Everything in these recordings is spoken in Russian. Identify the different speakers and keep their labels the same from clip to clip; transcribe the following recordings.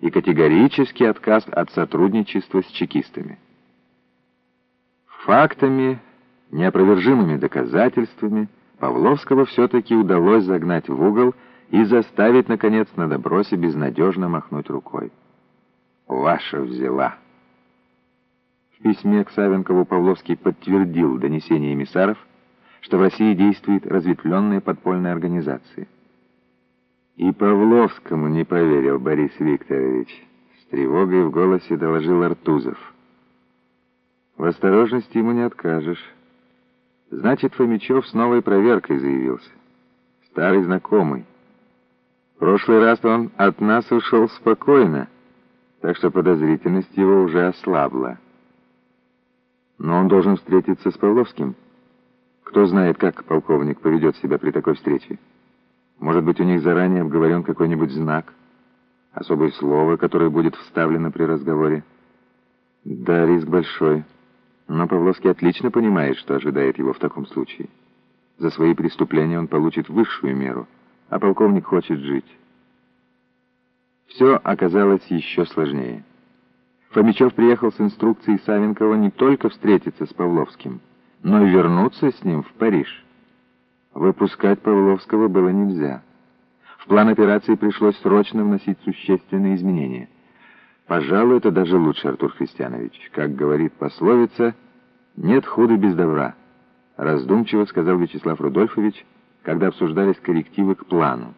Speaker 1: и категорический отказ от сотрудничества с чекистами. Фактами, неопровержимыми доказательствами Павловского все-таки удалось загнать в угол и заставить, наконец, на добросе безнадежно махнуть рукой. «Ваша взяла». В письме к Савенкову Павловский подтвердил донесение эмиссаров, что в России действует разветвленная подпольная организация. И Павловскому не поверил Борис Викторович. С тревогой в голосе доложил Артузов. В осторожности ему не откажешь. Значит, Фомичев с новой проверкой заявился. Старый знакомый. В прошлый раз он от нас ушел спокойно, так что подозрительность его уже ослабла. Но он должен встретиться с Павловским. Кто знает, как полковник поведет себя при такой встрече. Может быть, у них заранее обговорен какой-нибудь знак, особое слово, которое будет вставлено при разговоре. Да, риск большой. Но Павловский отлично понимает, что ожидает его в таком случае. За свои преступления он получит высшую меру, а полковник хочет жить. Все оказалось еще сложнее. Фомичев приехал с инструкцией Савенкова не только встретиться с Павловским, но и вернуться с ним в Париж. Выпускать Павловского было нельзя. В план операции пришлось срочно вносить существенные изменения. Пожалуй, это даже лучше, Артур Христианович. Как говорит пословица, «нет худа без добра», раздумчиво сказал Вячеслав Рудольфович, когда обсуждались коррективы к плану.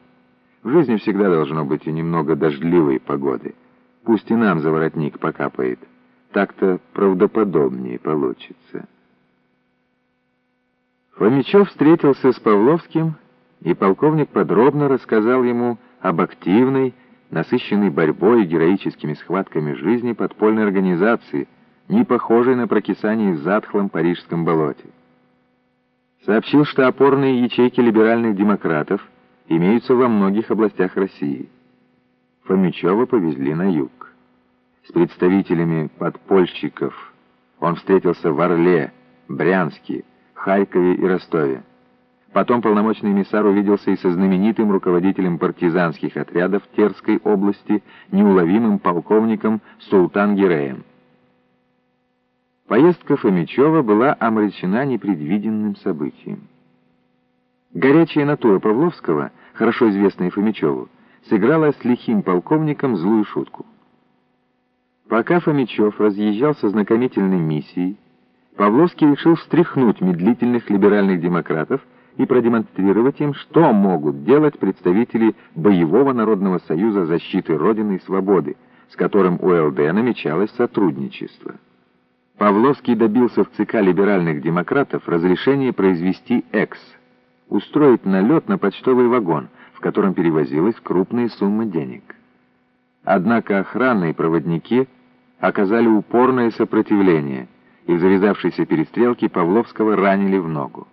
Speaker 1: В жизни всегда должно быть и немного дождливой погоды. Пусть и нам за воротник покапает. Так-то правдоподобнее получится. Фомичев встретился с Павловским, и полковник подробно рассказал ему об активной, насыщенной борьбой и героическими схватками жизни подпольной организации, не похожей на прокисание в затхлом парижском болоте. Сообщил, что опорные ячейки либеральных демократов имеются во многих областях России. Фомичева повезли на юг. С представителями подпольщиков он встретился в Орле, Брянске, Харькове и Ростове. Потом полномочный эмиссар увиделся и со знаменитым руководителем партизанских отрядов Терской области, неуловимым полковником Султан Гиреем. Поездка Фомичева была омрачена непредвиденным событием. Горячая натура Павловского, хорошо известная Фомичеву, сыграла с лихим полковником злую шутку. Пока Фомичев разъезжал со знакомительной миссией, Павловский решил встряхнуть медлительных либеральных демократов и продемонстрировать им, что могут делать представители Боевого народного союза защиты Родины и Свободы, с которым у ЛД намечалось сотрудничество. Павловский добился в ЦК либеральных демократов разрешения произвести «Экс» — устроить налет на почтовый вагон — в котором перевозилась крупная сумма денег. Однако охрана и проводники оказали упорное сопротивление, и в завязавшейся перестрелке Павловского ранили в ногу.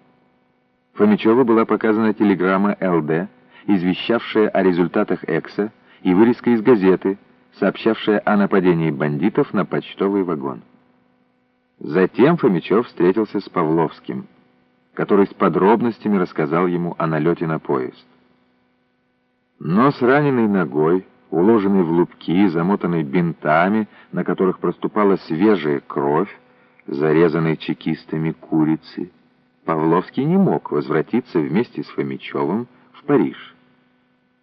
Speaker 1: Фомичеву была показана телеграмма ЛД, извещавшая о результатах Экса, и вырезка из газеты, сообщавшая о нападении бандитов на почтовый вагон. Затем Фомичев встретился с Павловским, который с подробностями рассказал ему о налете на поезд. Но с раненой ногой, уложенной в лупки, замотанной бинтами, на которых проступала свежая кровь, зарезанной чекистами курицы, Павловский не мог возвратиться вместе с Фомичевым в Париж.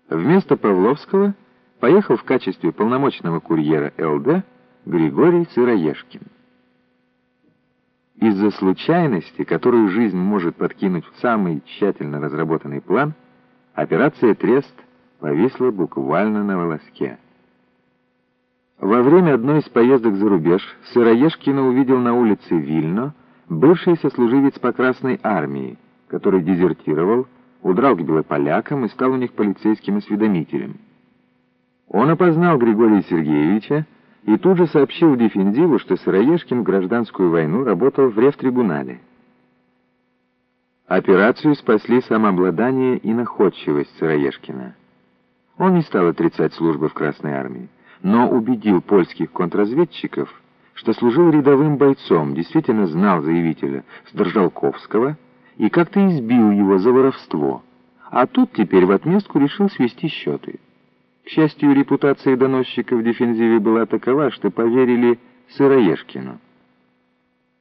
Speaker 1: Вместо Павловского поехал в качестве полномочного курьера ЛД Григорий Сыроежкин. Из-за случайности, которую жизнь может подкинуть в самый тщательно разработанный план, операция «Трест» повисла буквально на волоске. Во время одной из поездок за рубеж Сыроежкина увидел на улице Вильно бывший сослуживец по Красной армии, который дезертировал, удрал к белополякам и стал у них полицейским осведомителем. Он опознал Григория Сергеевича и тут же сообщил Дефендиву, что Сыроежкин в гражданскую войну работал в рефтрибунале. Операцию спасли самообладание и находчивость Сыроежкина. Он не стал отрицать службы в Красной армии, но убедил польских контрразведчиков, что служил рядовым бойцом, действительно знал заявителя Сдержалковского и как-то избил его за воровство, а тут теперь в отместку решил свести счеты. К счастью, репутация доносчика в дефензиве была такова, что поверили Сыроежкину.